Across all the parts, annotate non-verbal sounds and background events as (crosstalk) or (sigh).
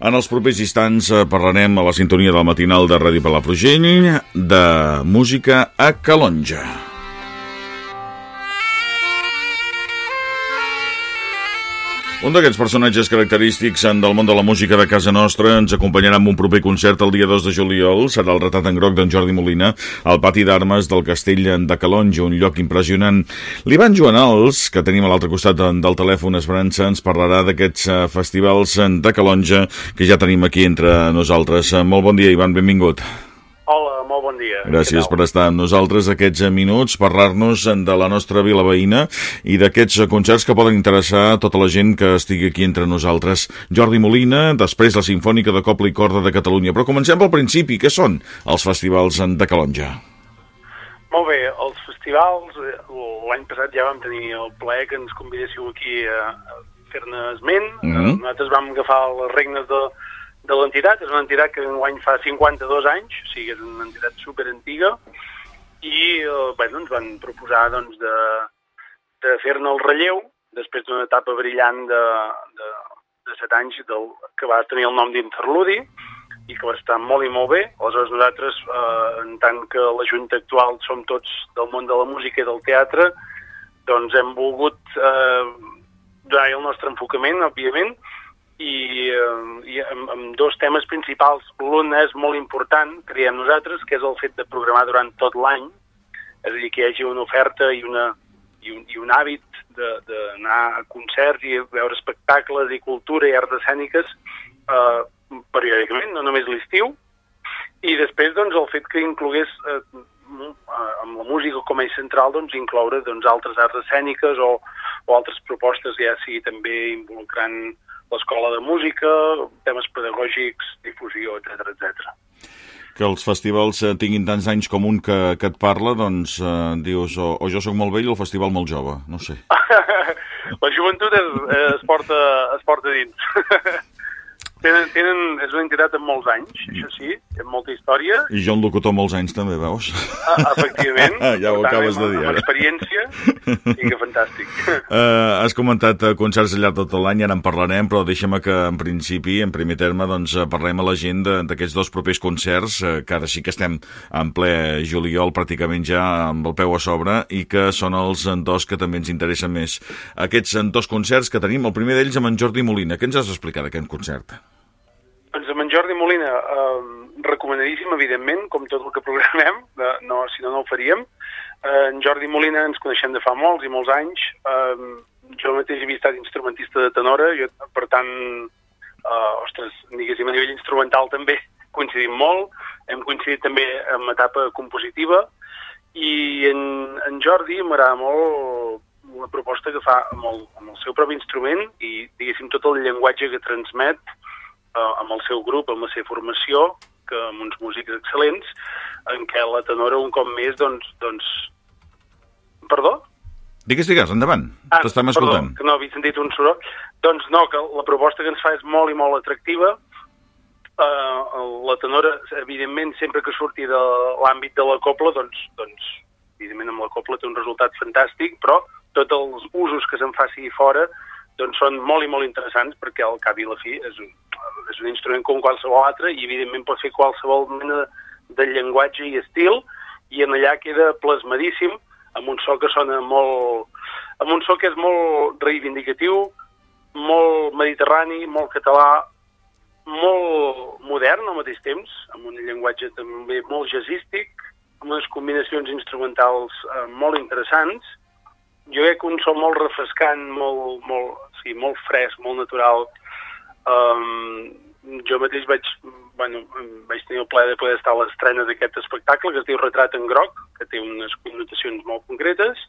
En els propers instants eh, parlarem a la sintonia del matinal de Ràdio Palafrugell de música a Calonja. Un d'aquests personatges característics del món de la música de casa nostra ens acompanyarà amb un proper concert el dia 2 de juliol. Serà el retat en groc d'en Jordi Molina al pati d'armes del castell de Calonja, un lloc impressionant. L'Ivan Joanals, que tenim a l'altre costat del telèfon Esperança, ens parlarà d'aquests eh, festivals de Calonja que ja tenim aquí entre nosaltres. Molt bon dia, Ivan, benvingut. Hola, molt bon dia. Gràcies per estar amb nosaltres aquests minuts, parlar-nos de la nostra vila veïna i d'aquests concerts que poden interessar a tota la gent que estigui aquí entre nosaltres. Jordi Molina, després la Sinfònica de Copla i Corda de Catalunya. Però comencem pel principi. Què són els festivals de Calonja? Molt bé, els festivals, eh, l'any passat ja vam tenir el plaer que ens convidéssiu aquí a fer-ne esment. Mm -hmm. Nosaltres vam agafar les regnes de de l'entitat. És una entitat que enguany fa 52 anys, o sigui, és una entitat super antiga, i eh, bueno, ens van proposar doncs, de, de fer-ne el relleu després d'una etapa brillant de, de, de 7 anys del, que va tenir el nom d'Interludi i que va estar molt i molt bé. Aleshores nosaltres, eh, en tant que la Junta actual som tots del món de la música i del teatre, doncs hem volgut eh, donar el nostre enfocament, òbviament, i, eh, i amb, amb dos temes principals. L'un és molt important, creiem nosaltres, que és el fet de programar durant tot l'any, és a dir, que hi hagi una oferta i, una, i, un, i un hàbit d'anar a concerts i veure espectacles i cultura i arts escèniques eh, periòdicament, no només l'estiu, i després doncs, el fet que inclogués eh, amb la música com a eix central doncs, incloure doncs, altres arts escèniques o, o altres propostes, ja sigui també involucrant l'escola de música, temes pedagògics, difusió, etc etc. Que els festivals eh, tinguin tants anys com un que, que et parla, doncs eh, dius, o, o jo sóc molt vell o el festival molt jove, no sé. (laughs) La joventut es, es, porta, es porta dins. (laughs) Tenen, tenen, és una entitat amb molts anys, això sí, amb molta història. I jo un locutor molts anys també, veus? Ah, efectivament. (laughs) ja ho acabes de dir. Amb experiència, sí que fantàstic. Uh, (laughs) has comentat uh, concerts al llarg de tot l'any, ara en parlarem, però deixa'm que en principi, en primer terme, doncs uh, parlem a la gent d'aquests dos propers concerts, que ara sí que estem en ple juliol, pràcticament ja amb el peu a sobre, i que són els dos que també ens interessen més. Aquests dos concerts que tenim, el primer d'ells amb en Jordi Molina. Què ens has d'explicar d'aquest concert? Doncs amb en Jordi Molina, eh, recomanadíssim, evidentment, com tot el que programem, eh, no, si no, no ho faríem. Eh, en Jordi Molina ens coneixem de fa molts i molts anys. Eh, jo mateix havia estat instrumentista de tenora, jo, per tant, eh, ostres, diguéssim, a nivell instrumental també coincidim molt. Hem coincidit també en etapa compositiva i en, en Jordi m'agrada molt la proposta que fa amb el, amb el seu propi instrument i, diguéssim, tot el llenguatge que transmet eh, amb el seu grup, amb la seva formació, que amb uns músics excel·lents, en què la tenora un cop més, doncs... doncs... Perdó? Digues, digues, endavant. Ah, T'estem escoltant. Perdó, que no havia sentit un soroll. Doncs no, que la proposta que ens fa és molt i molt atractiva. Uh, la tenora, evidentment, sempre que surti de l'àmbit de la copla, doncs, doncs, evidentment amb la copla té un resultat fantàstic, però tots els usos que se'n faci fora doncs són molt i molt interessants perquè al cap i la fi és un, és un instrument com qualsevol altre i evidentment pot fer qualsevol mena de llenguatge i estil i en allà queda plasmadíssim amb un so que sona molt... amb un so que és molt reivindicatiu, molt mediterrani, molt català, molt modern al mateix temps, amb un llenguatge també molt jazzístic, amb unes combinacions instrumentals eh, molt interessants. Jo crec que un so molt refrescant, molt, molt, sí, molt fresc, molt natural, Um, jo mateix vaig, bueno, vaig tenir el plaer de poder estar a l'estrena d'aquest espectacle que es diu Retrat en groc, que té unes connotacions molt concretes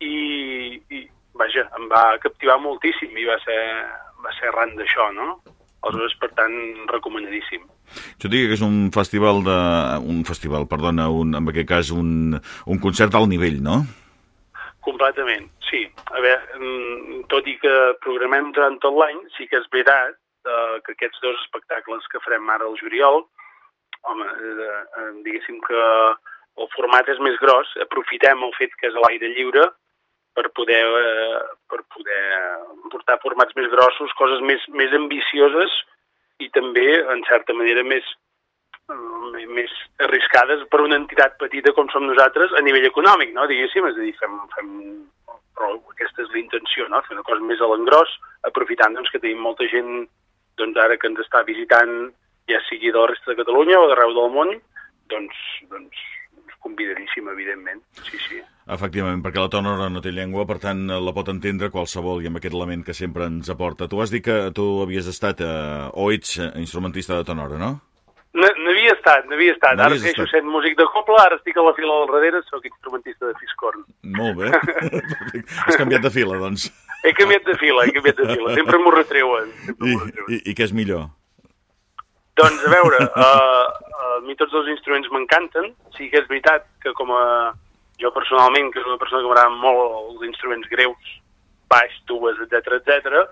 i, i vaja, em va captivar moltíssim i va ser, va ser arran d'això, no? Aleshores, per tant, recomanadíssim. Jo diria que és un festival de... un festival, perdona, un, en aquest cas un, un concert al nivell, no? Completament, sí. A veure, mm, tot i que programem durant tot l'any, sí que és veritat eh, que aquests dos espectacles que farem ara al juliol, home, eh, eh, diguéssim que el format és més gros, aprofitem el fet que és a l'aire lliure per poder, eh, per poder portar formats més grossos, coses més, més ambicioses, i també, en certa manera, més, més arriscades per una entitat petita com som nosaltres a nivell econòmic, no? diguéssim, és a dir, fem, fem però aquesta és la intenció, no? fer una cosa més a l'engròs, aprofitant doncs, que tenim molta gent doncs, ara que ens està visitant, ja sigui de la resta de Catalunya o d'arreu del món, doncs, doncs convidadíssim, evidentment. Sí, sí. Efectivament, perquè la tonora no té llengua, per tant la pot entendre qualsevol i amb aquest element que sempre ens aporta. Tu has dit que tu havies estat, eh, o ets instrumentista de tonora, no? N'havia estat, n'havia estat. Ara segueixo sent músic de copla, ara estic a la fila del darrere, sóc instrumentista de fiscorn. Molt bé. (laughs) Has canviat de fila, doncs. (laughs) He canviat de fila, he canviat de fila. Sempre m'ho retreuen. I, i, I què és millor? Doncs, a veure, uh, a mi tots els instruments m'encanten. Sí que és veritat que com a jo personalment, que és una persona que m'agrada molt els instruments greus, baix, tubes, etc etc,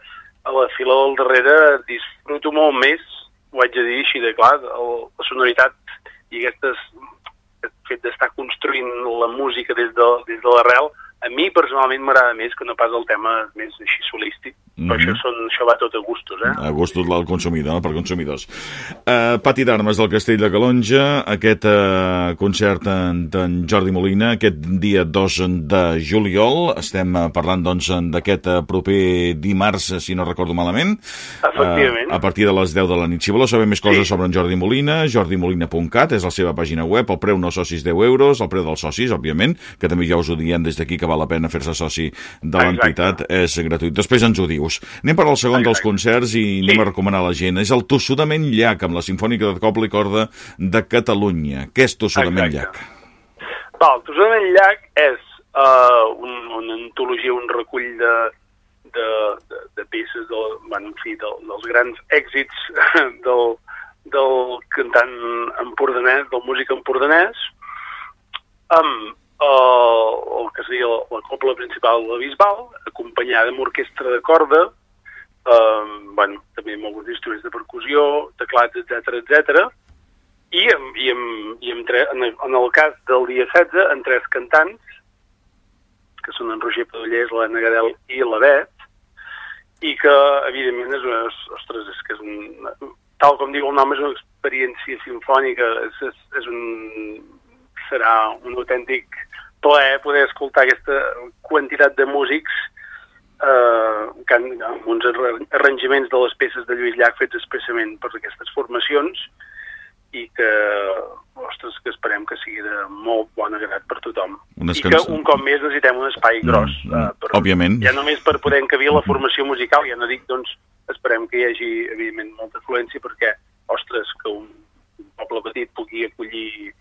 a la fila del darrere disfruto molt més ho haig de dir així de clar, el, la sonoritat i aquestes, aquest fet d'estar construint la música des de, des de l'arrel, a mi personalment m'agrada més que no pas el tema més així solístic. Mm -hmm. Però això, són, això va tot a gustos, eh? A gustos del consumidor, per consumidors. Uh, Pati d'Armes del Castell de Calonja, aquest uh, concert d'en Jordi Molina, aquest dia 2 de juliol, estem uh, parlant doncs d'aquest uh, proper dimarts, si no recordo malament. Efectivament. Uh, a partir de les 10 de la nit. Si voleu saber més coses sí. sobre en Jordi Molina, jordimolina.cat és la seva pàgina web, el preu no socis 10 euros, el preu dels socis, òbviament, que també ja us ho diem des d'aquí que val la pena fer-se soci de l'entitat, és gratuït. Després ens ho diu dius. Anem per al segon Exacte. dels concerts i anem sí. a recomanar a la gent. És el Tossudament Llac, amb la Sinfònica de Copla i Corda de Catalunya. Què és Tossudament Llac? Va, el Tossudament Llac és uh, un, una antologia, un recull de, de, de, de peces del, bueno, en fi, del, dels grans èxits (laughs) del, del cantant empordanès, del músic empordanès, amb el que seria la, la copla principal de Bisbal, acompanyada amb orquestra de corda, eh, bueno, també amb alguns instruments de percussió, teclats, etc etc. I, amb, i, amb, i amb tre, en, en el cas del dia 16, en tres cantants, que són en Roger Padollers, l'Anna Gadel i la Bet, i que, evidentment, és una, ostres, és que és un, tal com diu el nom, és una experiència sinfònica, és, és, és un, serà un autèntic plaer poder escoltar aquesta quantitat de músics eh, que han, amb uns arranjaments de les peces de Lluís Llach fets expressament per aquestes formacions i que, ostres, que esperem que sigui de molt bon agrat per tothom. Unes I que un cop més necessitem un espai mm, gros. Mm, uh, per, òbviament. Ja només per poder encabir la formació musical, ja no dic, doncs, esperem que hi hagi, evidentment, molta afluència perquè, ostres, que un poble petit pugui acollir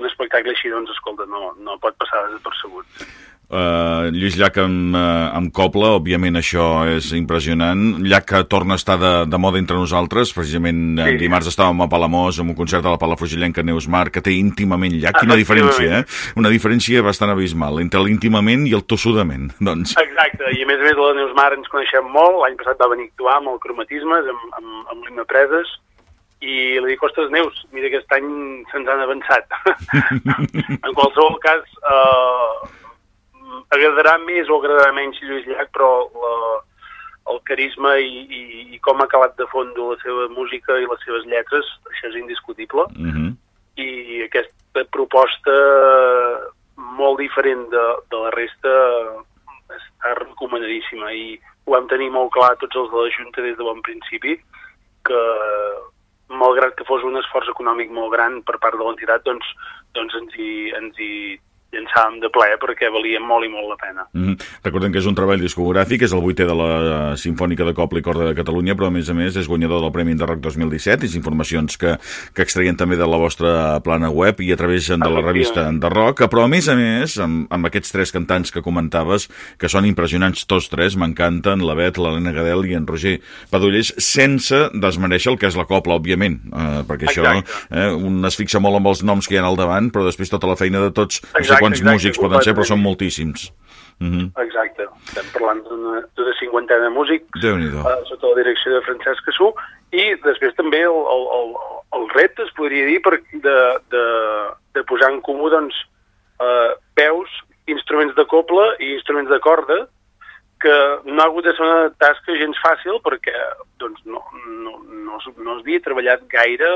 un espectacle així, doncs, escolta, no, no pot passar desapercebut. Uh, Lluís Llach amb, uh, amb Copla, òbviament això és impressionant. Llach que torna a estar de, de moda entre nosaltres, precisament sí. dimarts estàvem a Palamós amb un concert de la Palafrugellenca Neus Mar, que té íntimament Llach. Quina diferència, eh? Una diferència bastant abismal entre l'íntimament i el tossudament, (laughs) doncs. Exacte, i a més a més la Neus Mar ens coneixem molt, l'any passat va venir a actuar amb el cromatismes, amb, amb, amb l'Imma Preses, i li dic, ostres, Neus, mira, aquest any se'ns han avançat. (laughs) en qualsevol cas, eh, agradarà més o agradarà menys Lluís Llach, però la, el carisma i, i, i com ha acabat de fondo la seva música i les seves lletres, això és indiscutible. Uh mhm. -huh. I aquesta proposta molt diferent de, de la resta està recomanadíssima i ho vam tenir molt clar tots els de la Junta des de bon principi, que malgrat que fos un esforç econòmic molt gran per part de l'entitat, doncs, doncs ens, hi, ens hi llançàvem de ple perquè valia molt i molt la pena. Mm -hmm. Recordem que és un treball discogràfic, és el vuitè de la Sinfònica de Copla i Corda de Catalunya, però a més a més és guanyador del Premi Rock 2017, és informacions que, que extraiem també de la vostra plana web i a través de la revista de rock, però a més a més, amb, amb aquests tres cantants que comentaves, que són impressionants tots tres, m'encanten, la Bet, l'Helena Gadel i en Roger Padullers, sense desmereixer el que és la Copla, òbviament, eh, perquè Exacte. això eh, un es fixa molt amb els noms que hi ha al davant, però després tota la feina de tots, Exacte. Quants exacte, músics poden ser, però són moltíssims. Mhm. -huh. Exacte. Estem parlant d'una cinquantena de músics uh, sota la direcció de Francesc Cassú i després també el, el, el, el repte, es podria dir, per, de, de, de posar en comú doncs, uh, veus, instruments de coble i instruments de corda que no ha hagut de ser una tasca gens fàcil perquè doncs, no, no, no no s'havia treballat gaire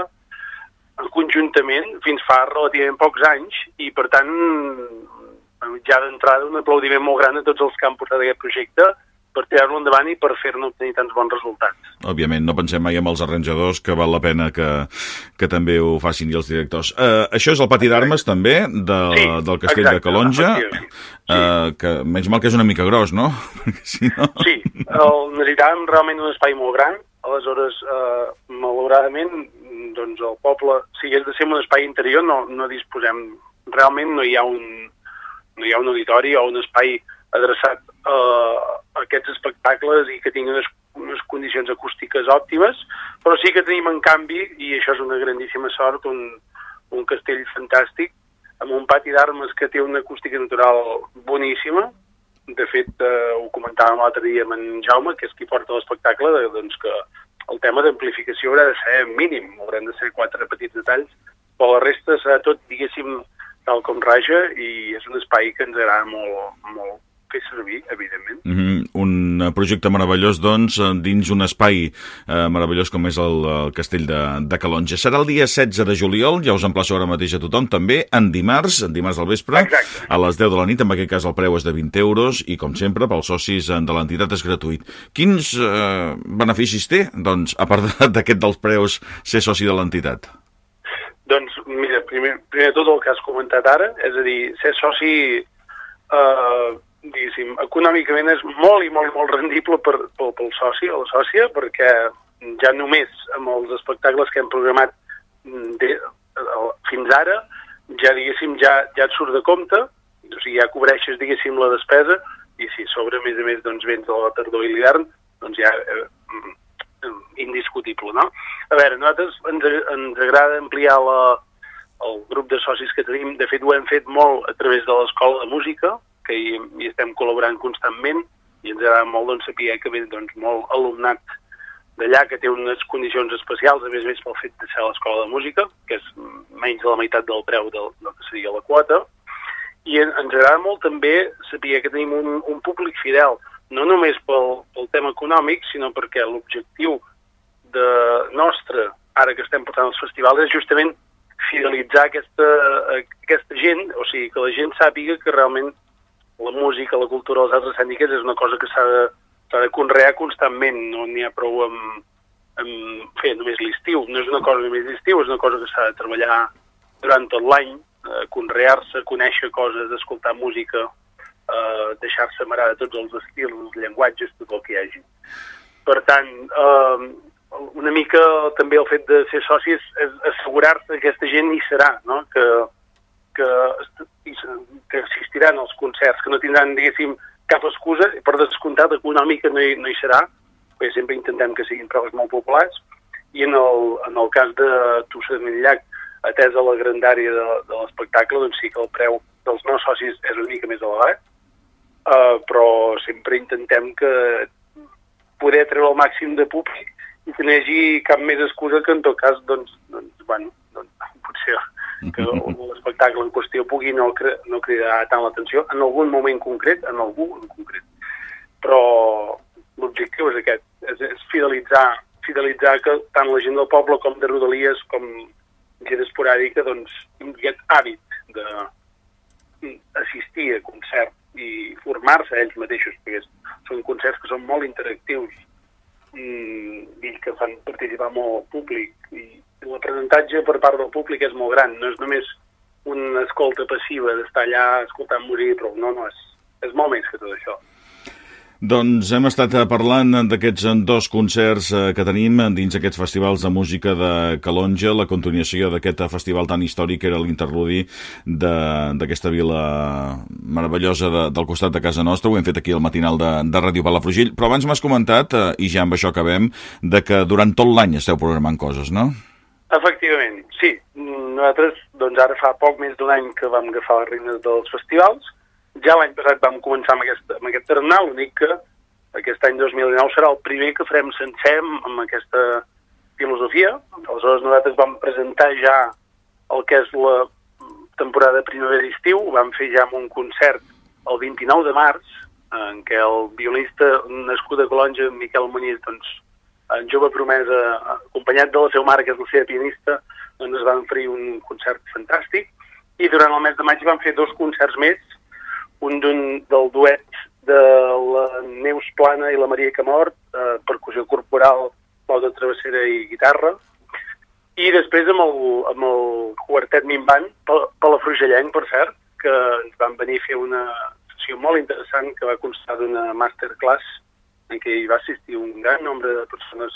conjuntament fins fa relativament pocs anys i per tant ja d'entrada un aplaudiment molt gran a tots els que han portat aquest projecte per tirar-lo endavant i per fer-ne obtenir tants bons resultats. Òbviament, no pensem mai en els arranjadors, que val la pena que, que també ho facin i els directors. Uh, això és el pati d'armes, també, de, sí, del castell exacte, de Calonja, sí. uh, que menys mal que és una mica gros, no? (laughs) si no... Sí, el, necessitàvem realment un espai molt gran, aleshores, uh, malauradament, doncs el poble, si és de ser un espai interior, no, no disposem, realment no hi ha un, no hi ha un auditori o un espai adreçat a, a aquests espectacles i que tinguin unes, unes condicions acústiques òptimes, però sí que tenim en canvi, i això és una grandíssima sort, un, un castell fantàstic amb un pati d'armes que té una acústica natural boníssima. De fet, eh, ho comentàvem l'altre dia amb en Jaume, que és qui porta l'espectacle, doncs que el tema d'amplificació haurà de ser mínim, hauran de ser quatre petits detalls, però la resta serà tot, diguéssim, tal com raja i és un espai que ens agrada molt, molt fer servir, evidentment. Mm -hmm. Un projecte meravellós, doncs, dins un espai eh, meravellós com és el, el Castell de, de Calonja. Serà el dia 16 de juliol, ja us emplaço ara mateix a tothom, també en dimarts, en dimarts al vespre, Exacte. a les 10 de la nit, en aquest cas el preu és de 20 euros i, com sempre, pels socis de l'entitat és gratuït. Quins eh, beneficis té, doncs, a part d'aquest dels preus, ser soci de l'entitat? Doncs, mira, primer, primer tot el que has comentat ara, és a dir, ser soci eh, diguéssim, econòmicament és molt i molt i molt rendible per, pel, pel soci o la sòcia, perquè ja només amb els espectacles que hem programat de, fins ara, ja diguéssim, ja, ja et surt de compte, o sigui, ja cobreixes, diguéssim, la despesa, i si sobre, a més a més, doncs, vens de la tardor i l'hivern, doncs ja eh, indiscutible, no? A veure, nosaltres ens, ens agrada ampliar la, el grup de socis que tenim, de fet ho hem fet molt a través de l'Escola de Música, que hi, hi estem col·laborant constantment i ens agrada molt doncs, saber que ve doncs, molt alumnat d'allà que té unes condicions especials, a més a més pel fet de ser a l'escola de música, que és menys de la meitat del preu del, del que seria la quota, i en, ens agrada molt també saber que tenim un, un públic fidel, no només pel, pel tema econòmic, sinó perquè l'objectiu de nostre, ara que estem portant els festivals, és justament fidelitzar aquesta, aquesta gent, o sigui, que la gent sàpiga que realment la música, la cultura, les altres escèniques és una cosa que s'ha de, de conrear constantment, no n'hi ha prou amb, amb fer només l'estiu, no és una cosa només l'estiu, és una cosa que s'ha de treballar durant tot l'any, eh, conrear-se, conèixer coses, escoltar música, eh, deixar-se marar de tots els estils, els llenguatges, tot el que hi hagi. Per tant, eh, una mica també el fet de ser socis és assegurar-se que aquesta gent hi serà, no? que, que que assistiran als concerts, que no tindran, diguéssim, cap excusa, per descomptat econòmica no hi, no hi serà, perquè sempre intentem que siguin proves molt populars, i en el, en el cas de Tossa de Llac, atesa la grandària de, de l'espectacle, doncs sí que el preu dels no socis és una mica més elevat, uh, però sempre intentem que poder treure el màxim de públic i que no hi hagi cap més excusa que en tot cas, doncs, doncs bueno, doncs, potser que l'espectacle en qüestió pugui no, no cridar tant l'atenció en algun moment concret, en algú en concret. Però l'objectiu és aquest, és, és fidelitzar, fidelitzar que tant la gent del poble com de Rodalies com gent esporàdica doncs aquest hàbit de assistir a concert i formar-se ells mateixos, perquè són concerts que són molt interactius i, i que fan participar molt públic i l'aprenentatge per part del públic és molt gran, no és només una escolta passiva d'estar allà escoltant morir, però no, no, és, és molt més que tot això. Doncs hem estat parlant d'aquests dos concerts eh, que tenim dins aquests festivals de música de Calonja, la continuació d'aquest festival tan històric que era l'interludi d'aquesta vila meravellosa de, del costat de casa nostra. Ho hem fet aquí al matinal de, de Ràdio Palafrugell, però abans m'has comentat, eh, i ja amb això acabem, de que durant tot l'any esteu programant coses, no? Efectivament, sí. Nosaltres, doncs ara fa poc més d'un any que vam agafar les regnes dels festivals, ja l'any passat vam començar amb aquest, amb aquest tarannà, l'únic que aquest any 2019 serà el primer que farem sencer amb aquesta filosofia. Aleshores nosaltres vam presentar ja el que és la temporada primavera-estiu, vam fer ja un concert el 29 de març, en què el violinista nascut a Colonja, Miquel Muñiz, doncs, en jove promesa, acompanyat de la seva mare, que és la seva pianista, doncs es van oferir un concert fantàstic. I durant el mes de maig van fer dos concerts més, un del duet de la Neus Plana i la Maria Camort, eh, percussió corporal, flauta travessera i guitarra, i després amb el, amb el quartet Minvan, Palafrugellenc, per cert, que ens van venir a fer una sessió molt interessant que va constar d'una masterclass en què hi va assistir un gran nombre de persones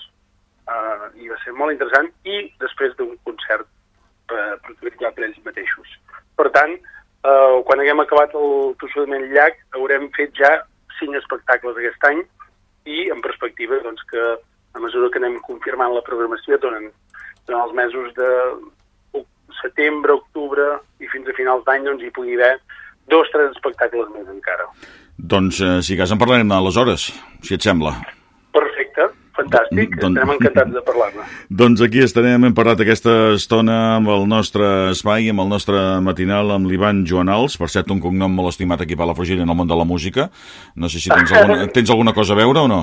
uh, i va ser molt interessant, i després d'un concert per, per utilitzar per ells mateixos. Per tant, uh, quan haguem acabat el tossudament llac, haurem fet ja cinc espectacles aquest any i en perspectiva doncs, que a mesura que anem confirmant la programació durant, durant els mesos de setembre, octubre i fins a finals d'any doncs, hi pugui haver dos, tres espectacles més encara. Doncs, eh, si cas, en parlarem aleshores, si et sembla. Perfecte, fantàstic, Don, estarem encantats de parlar-ne. (laughs) Doncs aquí estarem, hem parlat aquesta estona amb el nostre espai, amb el nostre matinal, amb l'Ivan Joanals, per cert, un cognom molt estimat aquí a la Frugilla en el món de la música. No sé si tens (laughs) alguna, tens alguna cosa a veure o no?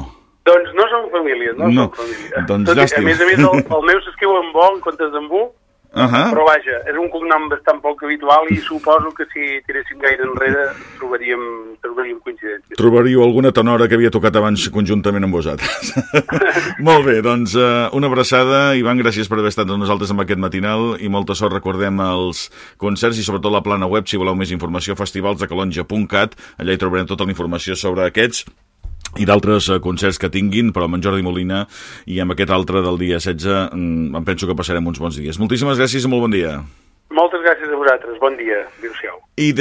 Doncs no som família, no, no. som família. Doncs Tot, llàstima. A més a més, el, (laughs) el meu s'escriu en bo en comptes bu, Uh -huh. Però vaja, és un cognom bastant poc habitual i suposo que si tiréssim gaire enrere trobaríem, trobaríem coincidències. Trobaríeu alguna tenora que havia tocat abans conjuntament amb vosaltres. (laughs) Molt bé, doncs uh, una abraçada. Ivan, gràcies per haver estat amb nosaltres en aquest matinal i molta sort. Recordem els concerts i sobretot la plana web, si voleu més informació, festivalsdecalonja.cat. Allà hi trobarem tota la informació sobre aquests i d'altres eh, concerts que tinguin, però amb en Jordi Molina i amb aquest altre del dia 16 mm, em penso que passarem uns bons dies. Moltíssimes gràcies i molt bon dia. Moltes gràcies a vosaltres. Bon dia. Adéu-siau.